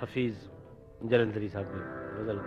حفیظ جلندری صاحب کی غزل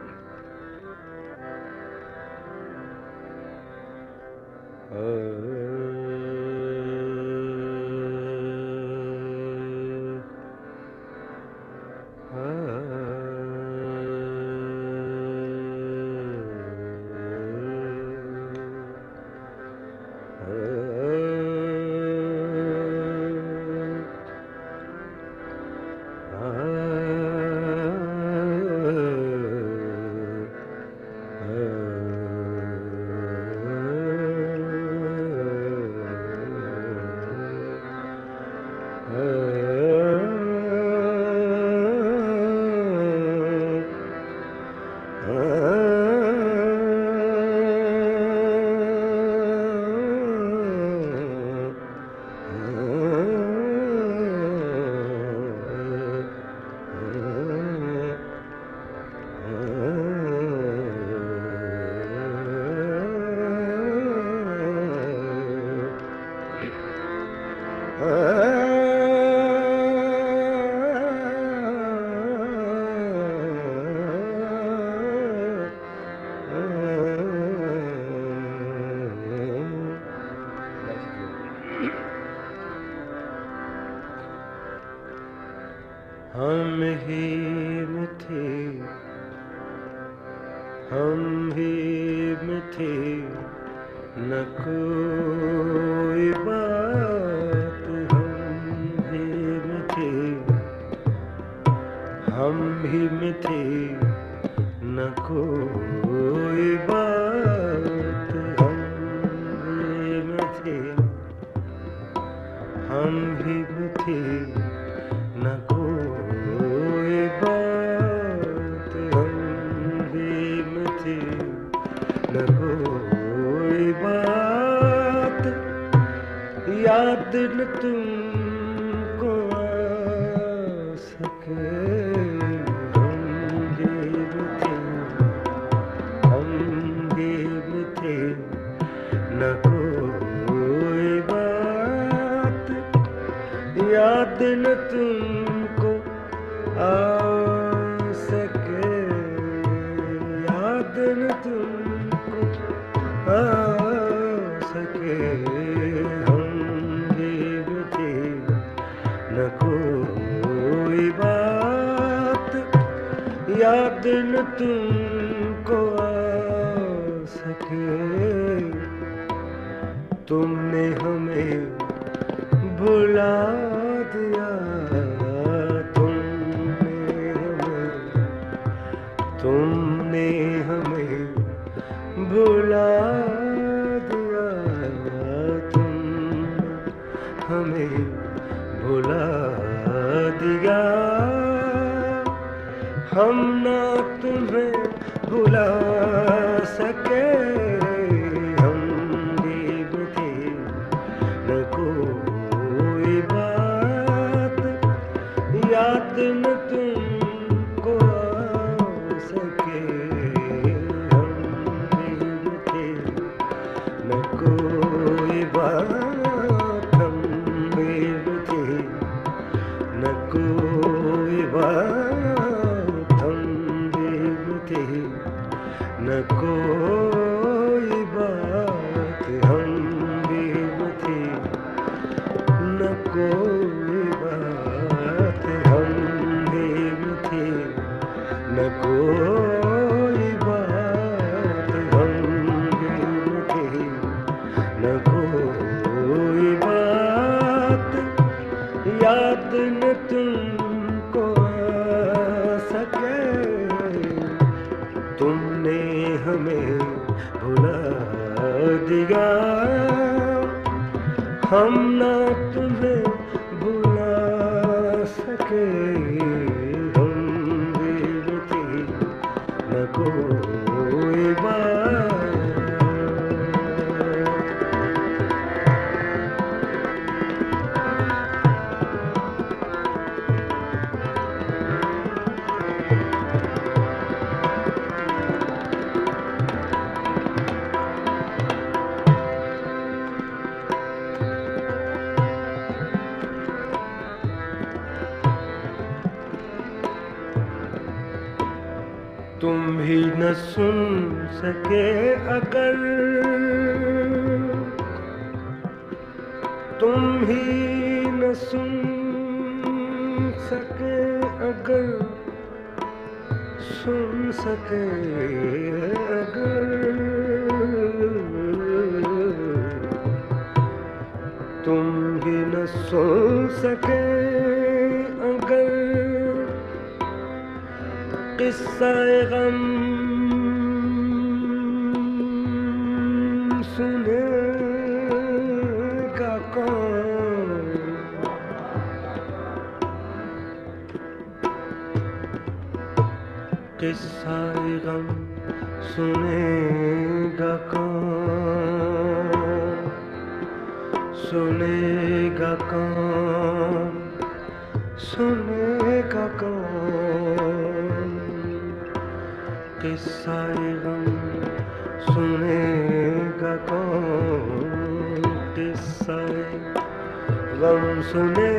ہم ہی میں تھے ہم ہی میں تھے نہ کوئی بات ہم ہی میں تھے ہم ہی میں تھے نہ کوئی بات ہم ہی میں تھے ہم ہی میں تھے نہ کوئی دل تم کو آ سکے ہم ہم نہ کوئی بات، یاد نہ تم کو آ تم کو آ سکے تم نے ہمیں بھلا دیا، تم نے ہمیں، تم نے ہمیں بھلا ہمیں بھلا دیا ہم نہ تمہیں نہ سن سکے اگر تم ہی نہ سن سکے اگر سن سکے اگر تم بھی نہ سن سکے اگر قصہ غم قصہ غم سنے گا کون؟ سنے گا کون؟ سنے گا کون؟ قصہ غم سنے گا کون؟ قصہ غم سنے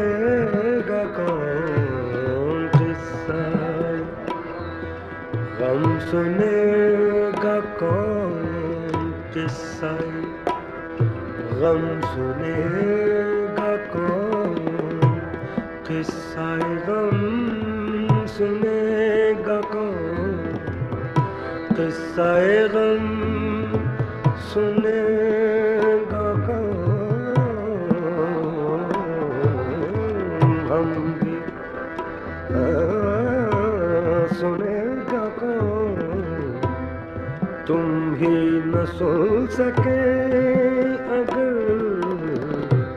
غم سنے گا کون قصہ غم سنے گا کون قصہ غم سنے گا کون قصہ غم سنے گا کون؟ ہم بھی سنے گا تم ہی نہ سن سکے اگر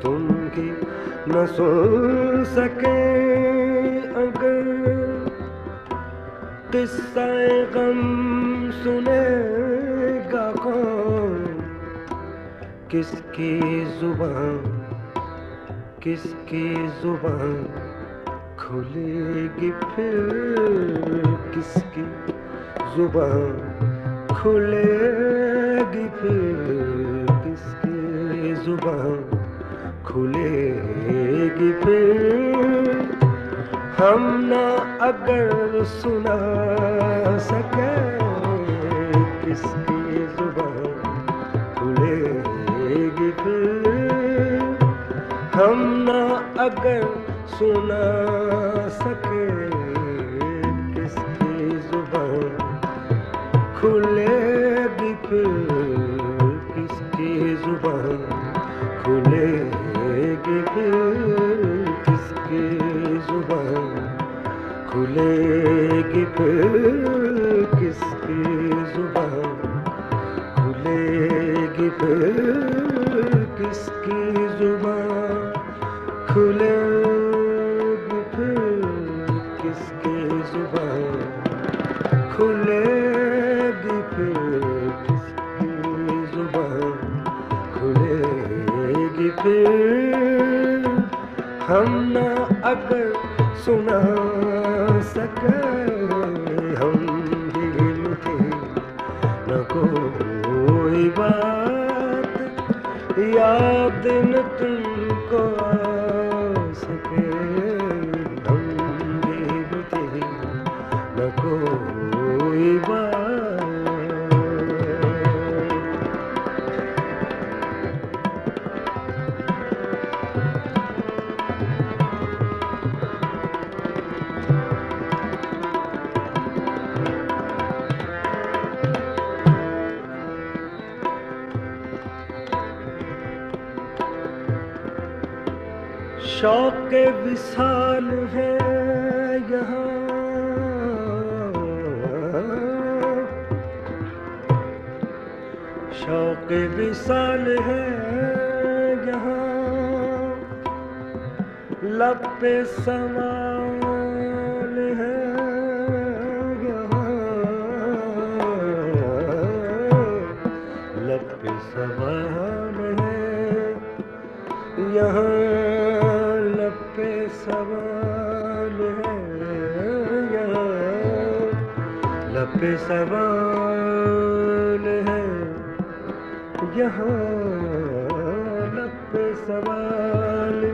تم ہی نہ سن سکے اگر قصہ غم سنے گا کون؟ کس کی زبان؟ کس کی زبان کھلے گی پھر؟ کس کی زبان؟ کھلے گی پھر کس کی زبان کھلے گی پھر؟ ہم نہ اگر سنا سکے کس کی زبان کھلے گی پھر؟ ہم نہ اگر سنا سکے کھلے گی پھر کس کی زبان؟ کھلے گی پھر کس کی زبان؟ کھلے گی پھر ہم نہ اگر سنا سکے ہم دل کے، نہ کوئی بات یاد نہ تم شوق وصال ہے یہاں۔ شوق وصال ہے یہاں۔ لب پہ سوال ہے یہاں۔ لب پہ سوال ہے یہاں۔ لب پہ سوال ہے۔ یہاں لب سوال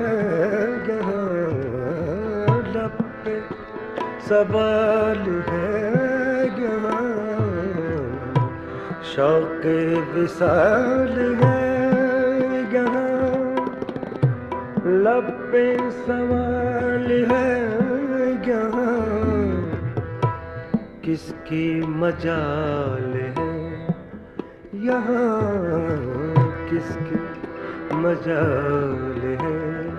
ہے۔ یہاں لب سوال ہے۔ یہاں شوق وصال ہے۔ یہاں لب سوال ہے۔ کس کی مجال ہے۔ یہاں کس کی مجال ہے؟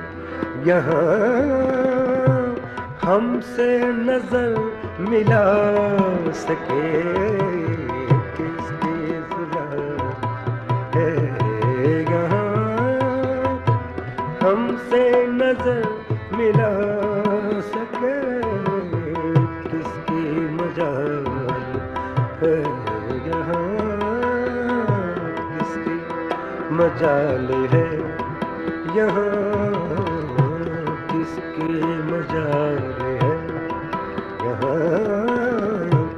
یہاں ہم سے نظر ملا سکے۔ جال ہے۔ یہاں کس کی مجال ہے؟ یہاں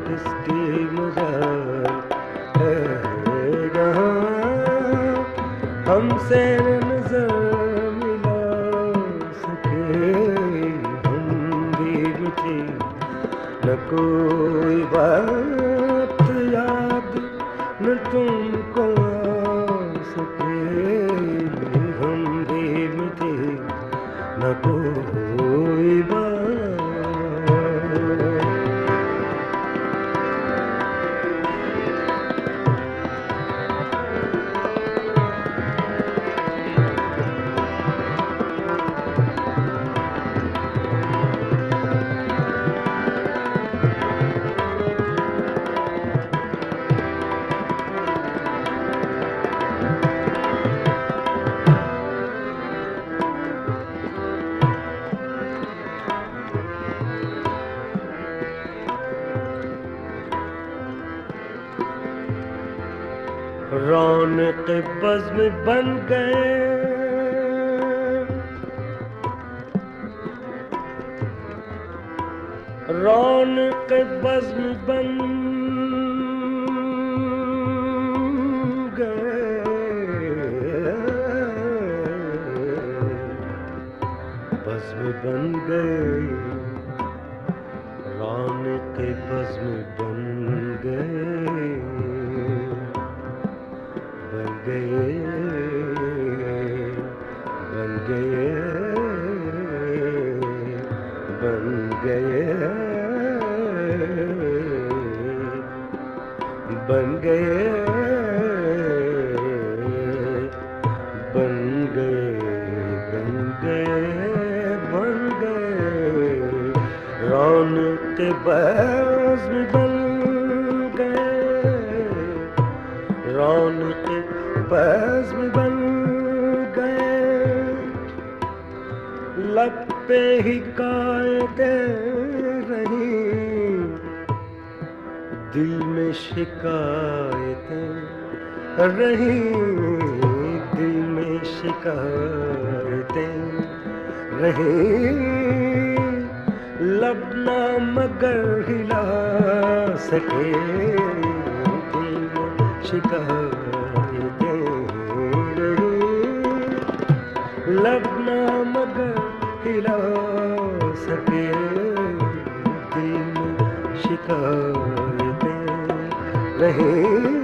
کس کی مجال ہے؟ یہاں ہم سے رونق بزم بن گئے۔ رونق بزم بن گئے۔ بزم بن گئے۔ رونق بزم بن گئے۔ رونق بزم بن گئے؟ رونق بزم بن گئے۔ لب پہ ہی قائدے رہی دل میں شکایتیں رہی دل میں شکایتیں رہی اپنا مگر ہلا سکے دل شکایت لبنا مگر ہلا سکے دل شکایتیں رہیں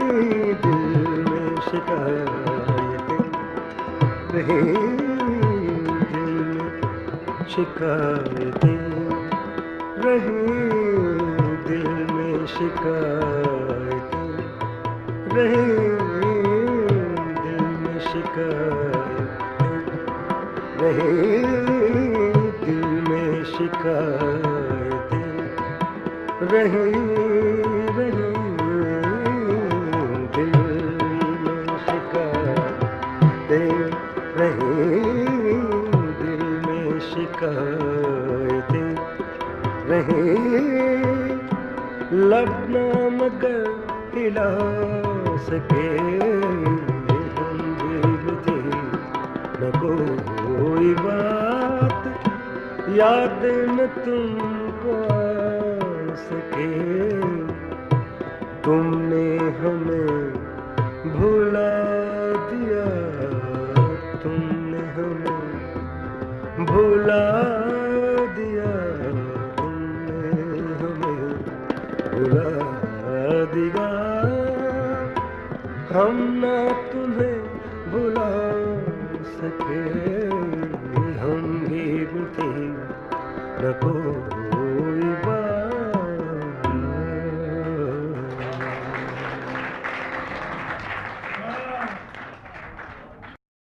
شکایتیں شکایتیں رہی دل میں شکایتیں رہی دل میں شکایتیں رہی دل میں شکایتیں رہی رہی دل میں شکایتیں رہی دل میں شکایتیں رہی لب نہ مگر ہلا سکے ہم نہ کوئی بات۔ یاد نہ تم کو آ سکے تم نے ہمیں بھلا دیا۔ تم نے ہمیں بھلا ہم